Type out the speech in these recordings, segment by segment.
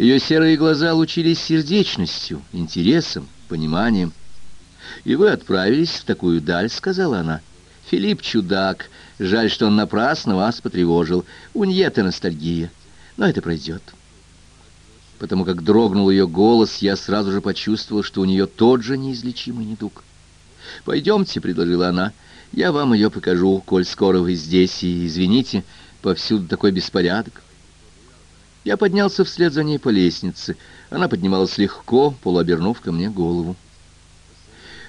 Ее серые глаза лучились сердечностью, интересом, пониманием. «И вы отправились в такую даль», — сказала она. «Филипп чудак. Жаль, что он напрасно вас потревожил. У Ньета ностальгия. Но это пройдет». Потому как дрогнул ее голос, я сразу же почувствовал, что у нее тот же неизлечимый недуг. «Пойдемте», — предложила она, — «я вам ее покажу, коль скоро вы здесь, и, извините, повсюду такой беспорядок». Я поднялся вслед за ней по лестнице. Она поднималась легко, полуобернув ко мне голову.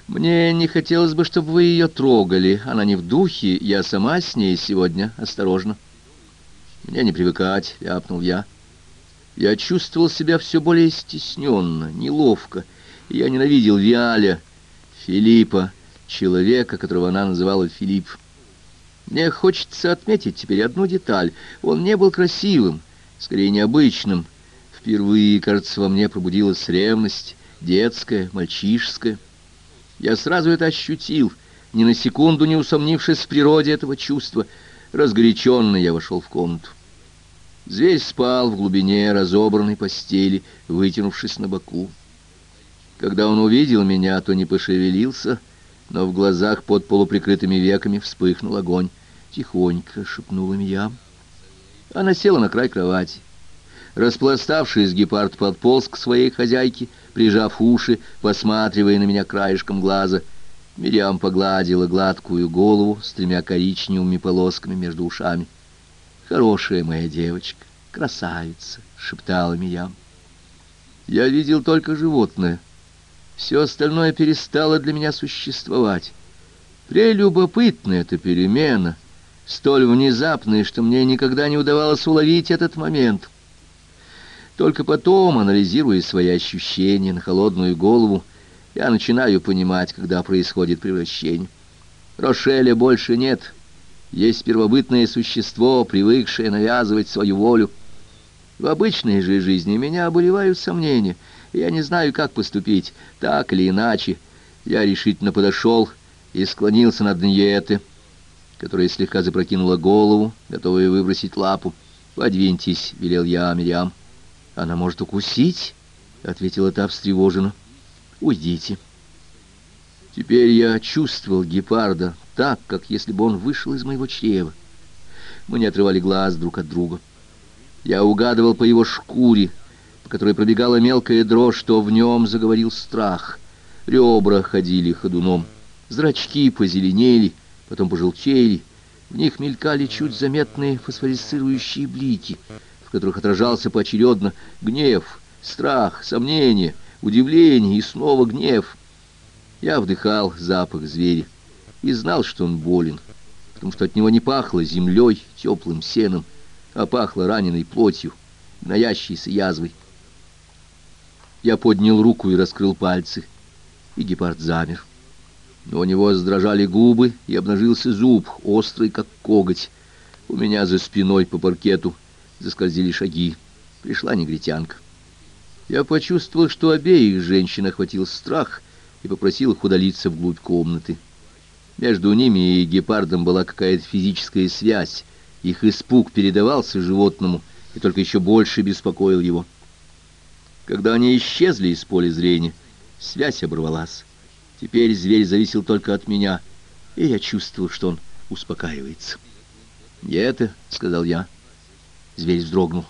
«Мне не хотелось бы, чтобы вы ее трогали. Она не в духе, я сама с ней сегодня. Осторожно». «Мне не привыкать», — ляпнул я. Я чувствовал себя все более стесненно, неловко. Я ненавидел Виаля, Филиппа, человека, которого она называла Филипп. Мне хочется отметить теперь одну деталь. Он не был красивым, скорее необычным. Впервые, кажется, во мне пробудилась ревность, детская, мальчишеская. Я сразу это ощутил, ни на секунду не усомнившись в природе этого чувства. Разгоряченный я вошел в комнату. Зверь спал в глубине разобранной постели, вытянувшись на боку. Когда он увидел меня, то не пошевелился, но в глазах под полуприкрытыми веками вспыхнул огонь. «Тихонько», — шепнула Мия. Она села на край кровати. Распластавшись, гепард подполз к своей хозяйке, прижав уши, посматривая на меня краешком глаза. Мириам погладила гладкую голову с тремя коричневыми полосками между ушами. «Хорошая моя девочка, красавица!» — шептала Мириам. «Я видел только животное. Все остальное перестало для меня существовать. Прелюбопытная эта перемена, столь внезапная, что мне никогда не удавалось уловить этот момент». Только потом, анализируя свои ощущения на холодную голову, я начинаю понимать, когда происходит превращение. Рошеля больше нет. Есть первобытное существо, привыкшее навязывать свою волю. В обычной же жизни меня обуревают сомнения. Я не знаю, как поступить, так или иначе. Я решительно подошел и склонился над Ньеты, которая слегка запрокинула голову, готовая выбросить лапу. «Подвиньтесь», — велел я Мириам. «Она может укусить?» — ответила та встревоженно. «Уйдите». Теперь я чувствовал гепарда так, как если бы он вышел из моего чрева. Мы не отрывали глаз друг от друга. Я угадывал по его шкуре, по которой пробегала мелкая дрожь, что в нем заговорил страх. Ребра ходили ходуном, зрачки позеленели, потом пожелтели. В них мелькали чуть заметные фосфорисцирующие блики — в которых отражался поочередно гнев, страх, сомнение, удивление и снова гнев. Я вдыхал запах зверя и знал, что он болен, потому что от него не пахло землей, теплым сеном, а пахло раненой плотью, наящейся язвой. Я поднял руку и раскрыл пальцы, и гепард замер. У него задрожали губы, и обнажился зуб, острый, как коготь. У меня за спиной по паркету заскользили шаги. Пришла негритянка. Я почувствовал, что обеих женщин охватил страх, и попросил их удалиться вглубь комнаты. Между ними и гепардом была какая-то физическая связь. Их испуг передавался животному и только еще больше беспокоил его. Когда они исчезли из поля зрения, связь оборвалась. Теперь зверь зависел только от меня, и я чувствовал, что он успокаивается. «Не это», — сказал я, — Зверь вздрогнул.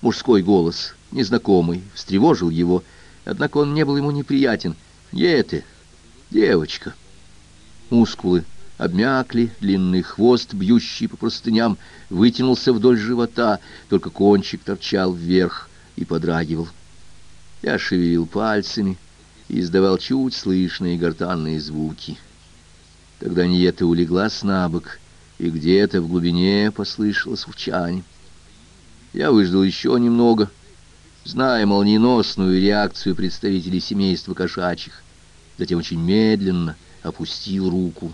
Мужской голос, незнакомый, встревожил его, однако он не был ему неприятен. «Где ты, девочка?» Мускулы обмякли, длинный хвост, бьющий по простыням, вытянулся вдоль живота, только кончик торчал вверх и подрагивал. Я шевелил пальцами издавал чуть слышные гортанные звуки. Тогда Ниета улеглась на бок, и где-то в глубине послышалось урчание. Я выждал еще немного, зная молниеносную реакцию представителей семейства кошачьих. Затем очень медленно опустил руку.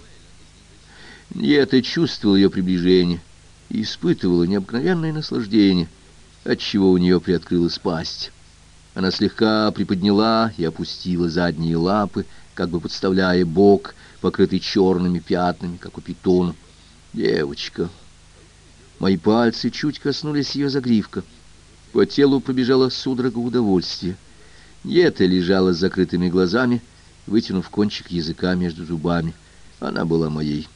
Я-то чувствовал ее приближение и испытывала необыкновенное наслаждение, отчего у нее приоткрылась пасть. Она слегка приподняла и опустила задние лапы, как бы подставляя бок, покрытый черными пятнами, как у питона. «Девочка!» Мои пальцы чуть коснулись ее загривка. По телу побежала судорога удовольствия. Ета лежала с закрытыми глазами, вытянув кончик языка между зубами. Она была моей.